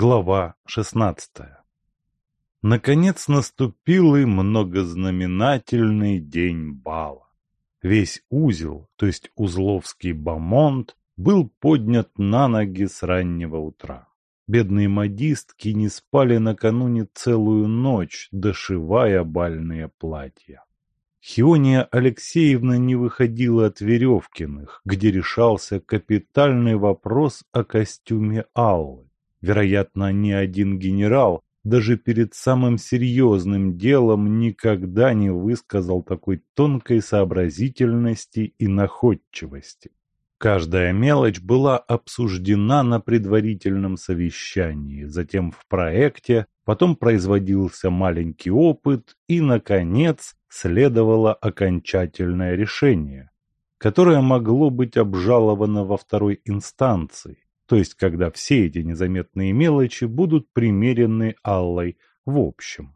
Глава шестнадцатая Наконец наступил и многознаменательный день бала. Весь узел, то есть узловский бомонд, был поднят на ноги с раннего утра. Бедные модистки не спали накануне целую ночь, дошивая бальные платья. Хиония Алексеевна не выходила от Веревкиных, где решался капитальный вопрос о костюме Аллы. Вероятно, ни один генерал даже перед самым серьезным делом никогда не высказал такой тонкой сообразительности и находчивости. Каждая мелочь была обсуждена на предварительном совещании, затем в проекте, потом производился маленький опыт и, наконец, следовало окончательное решение, которое могло быть обжаловано во второй инстанции, то есть когда все эти незаметные мелочи будут примерены Аллой в общем.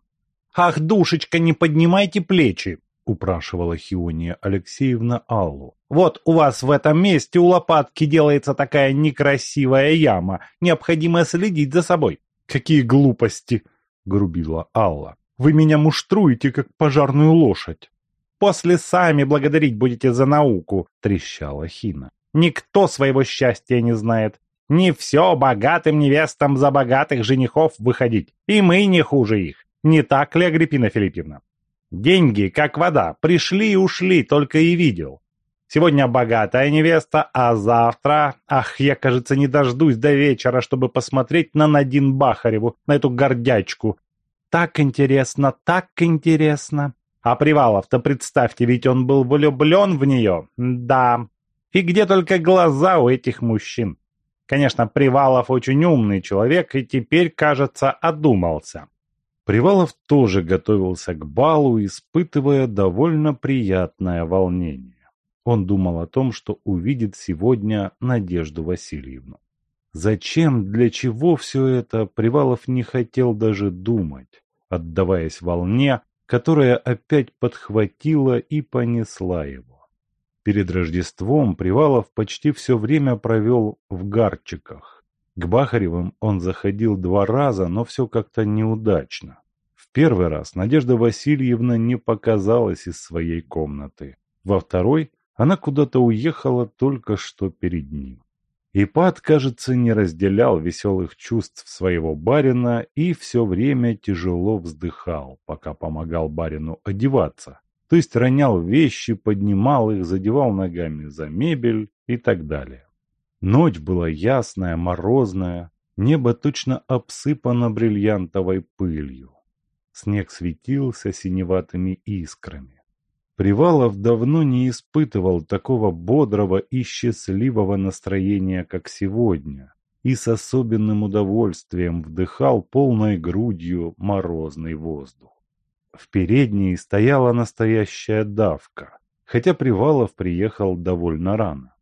«Ах, душечка, не поднимайте плечи!» — упрашивала Хиония Алексеевна Аллу. «Вот у вас в этом месте у лопатки делается такая некрасивая яма. Необходимо следить за собой». «Какие глупости!» — грубила Алла. «Вы меня муштруете, как пожарную лошадь». «После сами благодарить будете за науку», — трещала Хина. «Никто своего счастья не знает. Не все богатым невестам за богатых женихов выходить. И мы не хуже их. Не так ли, Агриппина Филипповна?» Деньги, как вода, пришли и ушли, только и видел. Сегодня богатая невеста, а завтра... Ах, я, кажется, не дождусь до вечера, чтобы посмотреть на Надин Бахареву, на эту гордячку. Так интересно, так интересно. А Привалов-то, представьте, ведь он был влюблен в нее. Да. И где только глаза у этих мужчин. Конечно, Привалов очень умный человек и теперь, кажется, одумался. Привалов тоже готовился к балу, испытывая довольно приятное волнение. Он думал о том, что увидит сегодня Надежду Васильевну. Зачем, для чего все это, Привалов не хотел даже думать, отдаваясь волне, которая опять подхватила и понесла его. Перед Рождеством Привалов почти все время провел в Гарчиках, к Бахаревым он заходил два раза, но все как-то неудачно. В первый раз Надежда Васильевна не показалась из своей комнаты. Во второй она куда-то уехала только что перед ним. Ипат, кажется, не разделял веселых чувств своего барина и все время тяжело вздыхал, пока помогал барину одеваться. То есть ронял вещи, поднимал их, задевал ногами за мебель и так далее. Ночь была ясная, морозная, небо точно обсыпано бриллиантовой пылью. Снег светился синеватыми искрами. Привалов давно не испытывал такого бодрого и счастливого настроения, как сегодня, и с особенным удовольствием вдыхал полной грудью морозный воздух. В передней стояла настоящая давка, хотя Привалов приехал довольно рано.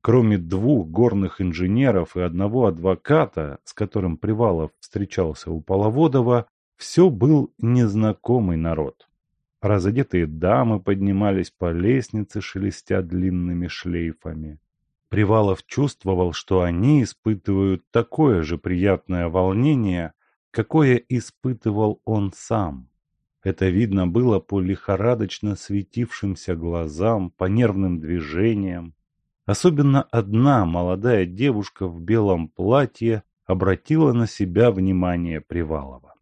Кроме двух горных инженеров и одного адвоката, с которым Привалов встречался у Половодова, все был незнакомый народ. Разодетые дамы поднимались по лестнице, шелестя длинными шлейфами. Привалов чувствовал, что они испытывают такое же приятное волнение, какое испытывал он сам. Это видно было по лихорадочно светившимся глазам, по нервным движениям, Особенно одна молодая девушка в белом платье обратила на себя внимание Привалова.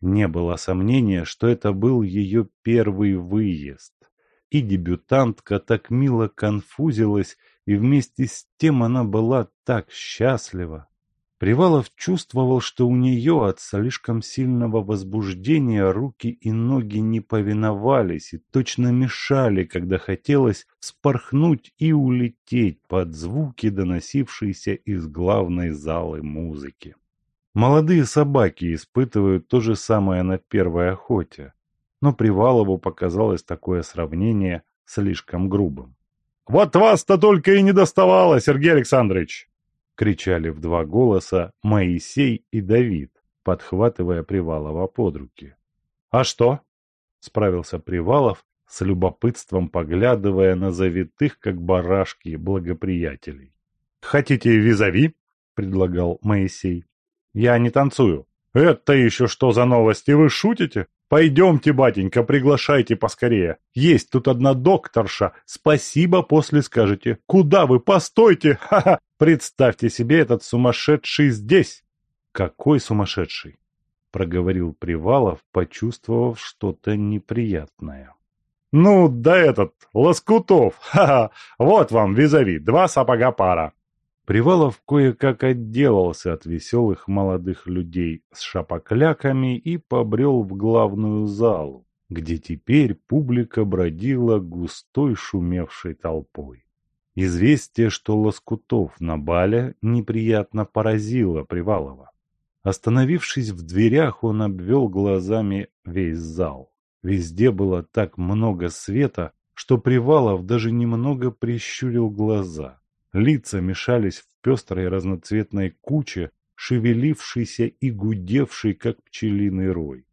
Не было сомнения, что это был ее первый выезд. И дебютантка так мило конфузилась, и вместе с тем она была так счастлива. Привалов чувствовал, что у нее от слишком сильного возбуждения руки и ноги не повиновались и точно мешали, когда хотелось вспорхнуть и улететь под звуки, доносившиеся из главной залы музыки. Молодые собаки испытывают то же самое на первой охоте, но Привалову показалось такое сравнение слишком грубым. «Вот вас-то только и не доставало, Сергей Александрович!» Кричали в два голоса Моисей и Давид, подхватывая Привалова под руки. «А что?» — справился Привалов, с любопытством поглядывая на завитых, как барашки, благоприятелей. «Хотите визави?» — предлагал Моисей. Я не танцую. Это еще что за новости, вы шутите? Пойдемте, батенька, приглашайте поскорее. Есть тут одна докторша. Спасибо после скажете. Куда вы? Постойте! Ха-ха! Представьте себе этот сумасшедший здесь. Какой сумасшедший? Проговорил Привалов, почувствовав что-то неприятное. Ну, да этот, Лоскутов, ха-ха, вот вам визави, два сапога пара. Привалов кое-как отделался от веселых молодых людей с шапокляками и побрел в главную залу, где теперь публика бродила густой шумевшей толпой. Известие, что Лоскутов на бале, неприятно поразило Привалова. Остановившись в дверях, он обвел глазами весь зал. Везде было так много света, что Привалов даже немного прищурил глаза. Лица мешались в пестрой разноцветной куче, шевелившейся и гудевшей, как пчелиный рой.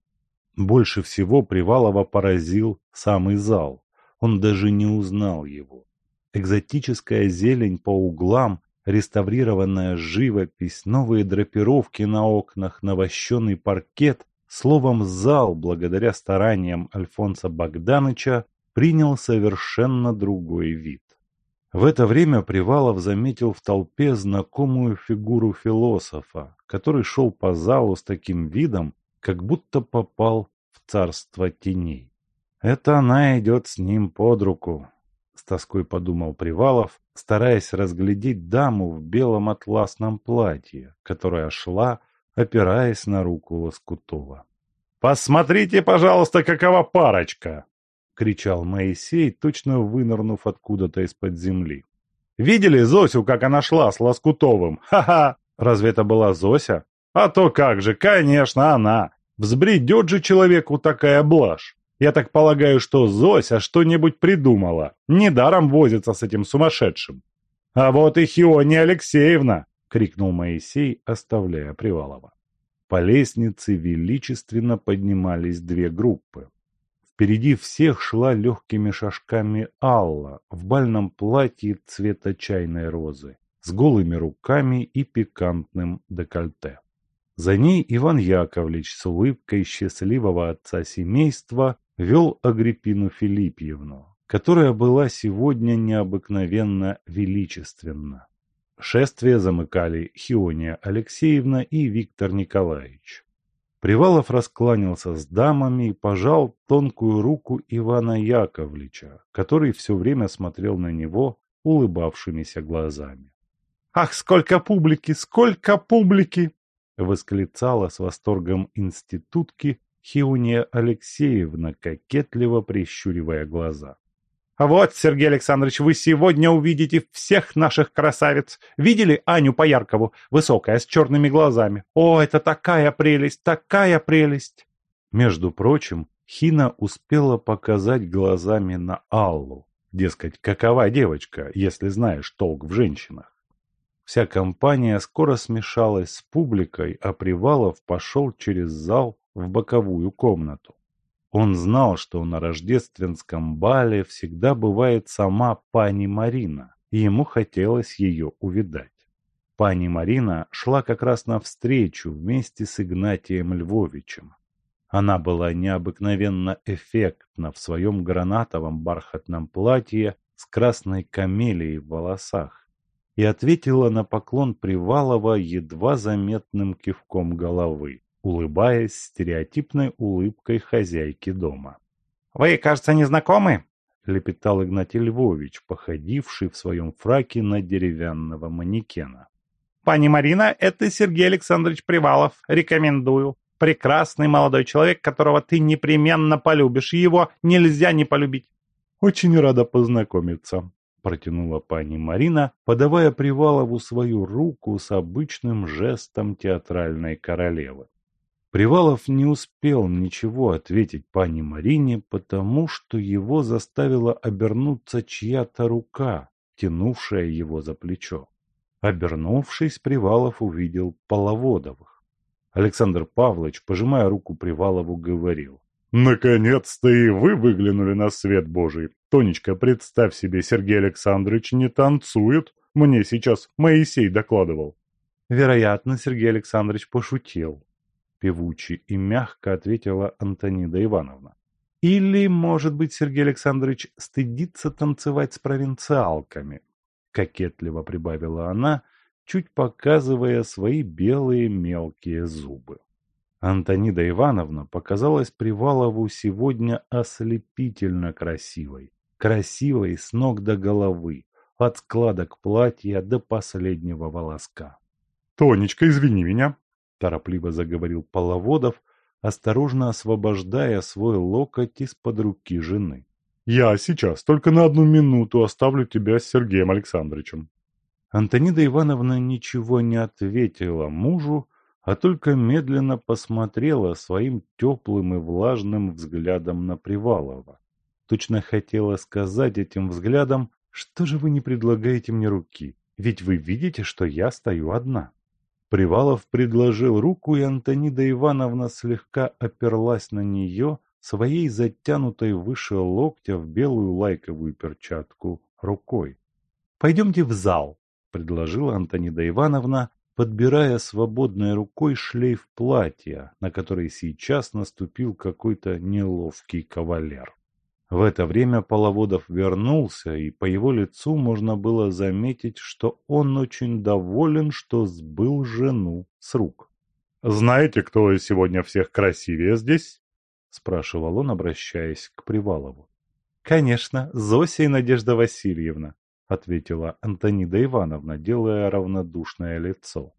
Больше всего Привалова поразил самый зал. Он даже не узнал его. Экзотическая зелень по углам, реставрированная живопись, новые драпировки на окнах, навощенный паркет Словом, зал, благодаря стараниям Альфонса Богданыча, принял совершенно другой вид. В это время Привалов заметил в толпе знакомую фигуру философа, который шел по залу с таким видом, как будто попал в царство теней. «Это она идет с ним под руку», — с тоской подумал Привалов, стараясь разглядеть даму в белом атласном платье, которая шла, опираясь на руку Лоскутова. «Посмотрите, пожалуйста, какова парочка!» — кричал Моисей, точно вынырнув откуда-то из-под земли. «Видели Зосю, как она шла с Лоскутовым? Ха-ха! Разве это была Зося? А то как же, конечно, она! Взбредет же человеку такая блажь! Я так полагаю, что Зося что-нибудь придумала. Недаром возится с этим сумасшедшим. А вот и Хиония Алексеевна!» — крикнул Моисей, оставляя Привалова. По лестнице величественно поднимались две группы. Впереди всех шла легкими шажками Алла в бальном платье цвета чайной розы, с голыми руками и пикантным декольте. За ней Иван Яковлевич с улыбкой счастливого отца семейства вел Агриппину Филиппьевну, которая была сегодня необыкновенно величественна. Шествие замыкали Хиония Алексеевна и Виктор Николаевич. Привалов раскланялся с дамами и пожал тонкую руку Ивана Яковлевича, который все время смотрел на него улыбавшимися глазами. «Ах, сколько публики, сколько публики!» — восклицала с восторгом институтки Хиония Алексеевна, кокетливо прищуривая глаза. Вот, Сергей Александрович, вы сегодня увидите всех наших красавиц. Видели Аню Пояркову? Высокая, с черными глазами. О, это такая прелесть, такая прелесть!» Между прочим, Хина успела показать глазами на Аллу. Дескать, какова девочка, если знаешь толк в женщинах. Вся компания скоро смешалась с публикой, а Привалов пошел через зал в боковую комнату. Он знал, что на рождественском бале всегда бывает сама пани Марина, и ему хотелось ее увидать. Пани Марина шла как раз навстречу вместе с Игнатием Львовичем. Она была необыкновенно эффектна в своем гранатовом бархатном платье с красной камелией в волосах и ответила на поклон Привалова едва заметным кивком головы улыбаясь стереотипной улыбкой хозяйки дома. «Вы, кажется, не знакомы?» — лепетал Игнатий Львович, походивший в своем фраке на деревянного манекена. «Пани Марина, это Сергей Александрович Привалов. Рекомендую. Прекрасный молодой человек, которого ты непременно полюбишь. Его нельзя не полюбить». «Очень рада познакомиться», — протянула пани Марина, подавая Привалову свою руку с обычным жестом театральной королевы. Привалов не успел ничего ответить пани Марине, потому что его заставила обернуться чья-то рука, тянувшая его за плечо. Обернувшись, Привалов увидел Половодовых. Александр Павлович, пожимая руку Привалову, говорил. «Наконец-то и вы выглянули на свет Божий. Тонечка, представь себе, Сергей Александрович не танцует. Мне сейчас Моисей докладывал». Вероятно, Сергей Александрович пошутил. Певуче и мягко ответила Антонида Ивановна. Или, может быть, Сергей Александрович стыдится танцевать с провинциалками? Кокетливо прибавила она, чуть показывая свои белые мелкие зубы. Антонида Ивановна показалась Привалову сегодня ослепительно красивой. Красивой с ног до головы, от складок платья до последнего волоска. «Тонечка, извини меня», – торопливо заговорил Половодов, осторожно освобождая свой локоть из-под руки жены. «Я сейчас только на одну минуту оставлю тебя с Сергеем Александровичем». Антонида Ивановна ничего не ответила мужу, а только медленно посмотрела своим теплым и влажным взглядом на Привалова. Точно хотела сказать этим взглядом, что же вы не предлагаете мне руки, ведь вы видите, что я стою одна. Привалов предложил руку, и Антонида Ивановна слегка оперлась на нее своей затянутой выше локтя в белую лайковую перчатку рукой. «Пойдемте в зал», — предложила Антонида Ивановна, подбирая свободной рукой шлейф платья, на который сейчас наступил какой-то неловкий кавалер. В это время Половодов вернулся, и по его лицу можно было заметить, что он очень доволен, что сбыл жену с рук. «Знаете, кто сегодня всех красивее здесь?» – спрашивал он, обращаясь к Привалову. «Конечно, Зося и Надежда Васильевна», — ответила Антонида Ивановна, делая равнодушное лицо.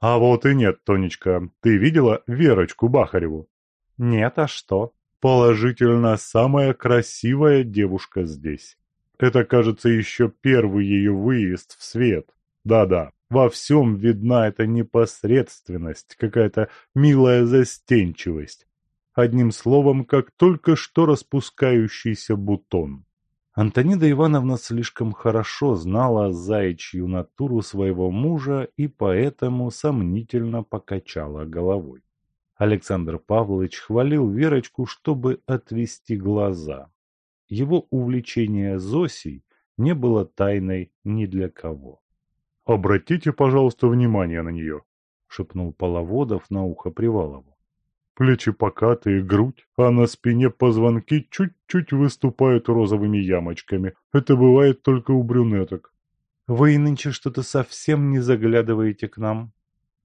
«А вот и нет, Тонечка. Ты видела Верочку Бахареву?» «Нет, а что?» «Положительно самая красивая девушка здесь. Это, кажется, еще первый ее выезд в свет. Да-да, во всем видна эта непосредственность, какая-то милая застенчивость. Одним словом, как только что распускающийся бутон. Антонида Ивановна слишком хорошо знала заячью натуру своего мужа и поэтому сомнительно покачала головой. Александр Павлович хвалил Верочку, чтобы отвести глаза. Его увлечение Зосей не было тайной ни для кого. «Обратите, пожалуйста, внимание на нее», — шепнул Половодов на ухо Привалову. Плечи покатые, грудь, а на спине позвонки чуть-чуть выступают розовыми ямочками. Это бывает только у брюнеток. «Вы нынче что-то совсем не заглядываете к нам?»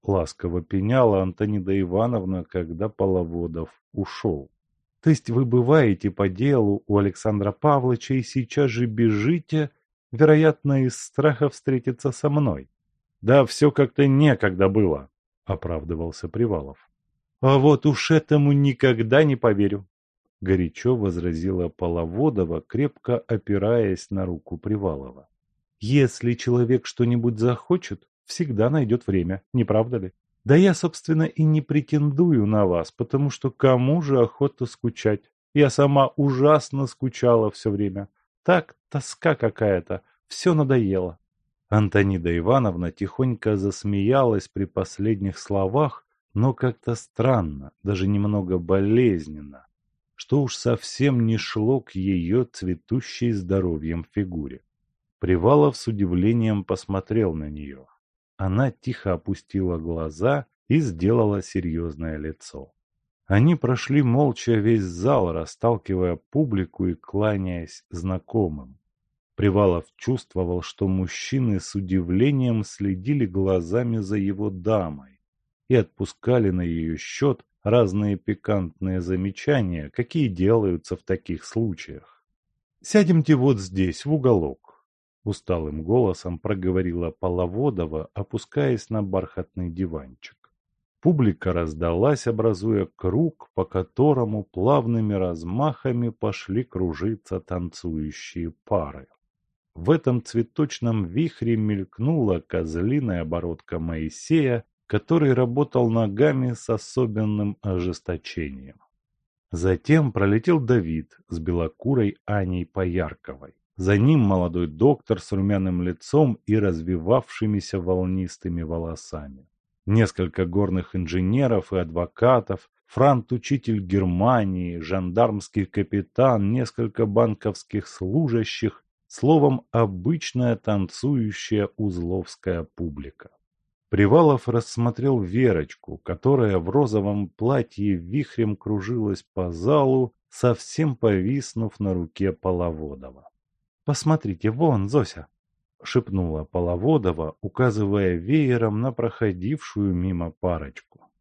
Ласково пеняла Антонида Ивановна, когда Половодов ушел. «То есть вы бываете по делу у Александра Павловича и сейчас же бежите, вероятно, из страха встретиться со мной?» «Да все как-то некогда было», — оправдывался Привалов. «А вот уж этому никогда не поверю», — горячо возразила Половодова, крепко опираясь на руку Привалова. «Если человек что-нибудь захочет, всегда найдет время, не правда ли? Да я, собственно, и не претендую на вас, потому что кому же охота скучать? Я сама ужасно скучала все время. Так, тоска какая-то, все надоело». Антонида Ивановна тихонько засмеялась при последних словах, но как-то странно, даже немного болезненно, что уж совсем не шло к ее цветущей здоровьем фигуре. Привалов с удивлением посмотрел на нее. Она тихо опустила глаза и сделала серьезное лицо. Они прошли молча весь зал, расталкивая публику и кланяясь знакомым. Привалов чувствовал, что мужчины с удивлением следили глазами за его дамой и отпускали на ее счет разные пикантные замечания, какие делаются в таких случаях. «Сядемте вот здесь, в уголок», — усталым голосом проговорила Половодова, опускаясь на бархатный диванчик. Публика раздалась, образуя круг, по которому плавными размахами пошли кружиться танцующие пары. В этом цветочном вихре мелькнула козлиная оборотка Моисея который работал ногами с особенным ожесточением. Затем пролетел Давид с белокурой Аней Поярковой. За ним молодой доктор с румяным лицом и развивавшимися волнистыми волосами. Несколько горных инженеров и адвокатов, франт-учитель Германии, жандармский капитан, несколько банковских служащих, словом, обычная танцующая узловская публика. Привалов рассмотрел Верочку, которая в розовом платье вихрем кружилась по залу, совсем повиснув на руке Половодова. «Посмотрите, вон, Зося!» — шепнула Половодова, указывая веером на проходившую мимо парочку.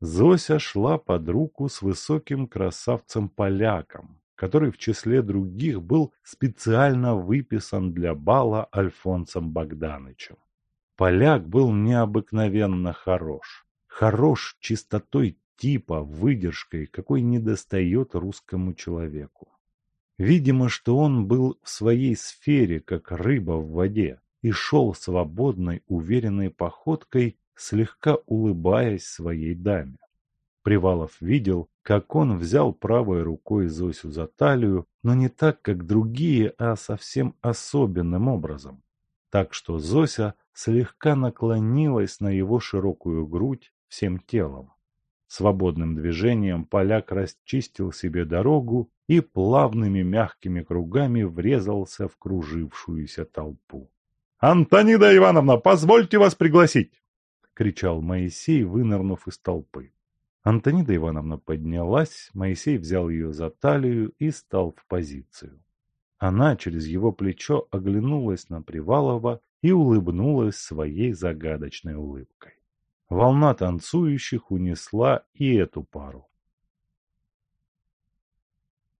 Зося шла под руку с высоким красавцем-поляком, который в числе других был специально выписан для бала Альфонсом Богданычем. Поляк был необыкновенно хорош. Хорош чистотой типа, выдержкой, какой недостает русскому человеку. Видимо, что он был в своей сфере, как рыба в воде, и шел свободной, уверенной походкой, слегка улыбаясь своей даме. Привалов видел, как он взял правой рукой Зосю за талию, но не так, как другие, а совсем особенным образом. Так что Зося слегка наклонилась на его широкую грудь всем телом. Свободным движением поляк расчистил себе дорогу и плавными мягкими кругами врезался в кружившуюся толпу. «Антонида Ивановна, позвольте вас пригласить!» — кричал Моисей, вынырнув из толпы. Антонида Ивановна поднялась, Моисей взял ее за талию и стал в позицию. Она через его плечо оглянулась на Привалова и улыбнулась своей загадочной улыбкой. Волна танцующих унесла и эту пару.